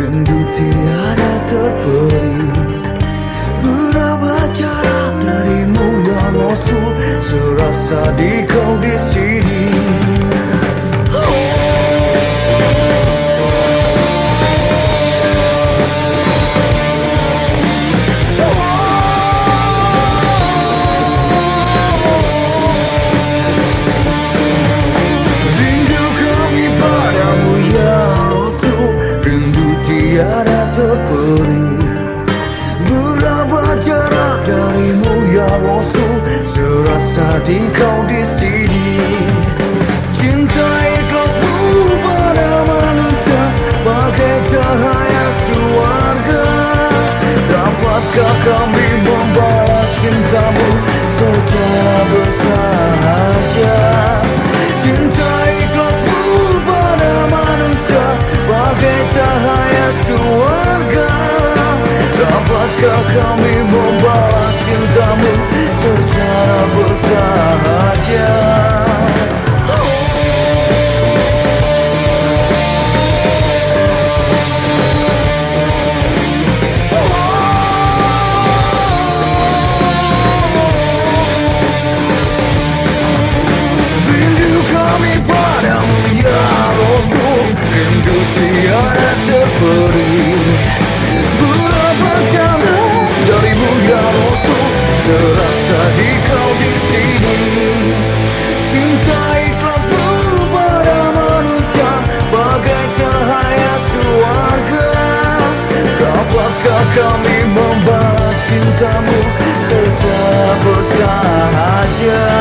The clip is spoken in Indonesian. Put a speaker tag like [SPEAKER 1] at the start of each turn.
[SPEAKER 1] Rindu tiada terberi berapa jarak darimu yang osul Serasa di Di kau di sini. Cinta ikhlas pada manusia bagai cahaya suarga dapatkah kami membalas cintamu secara bersahaja? Cinta ikhlasmu pada manusia bagai cahaya suarga dapatkah kami kamu serta bersahaja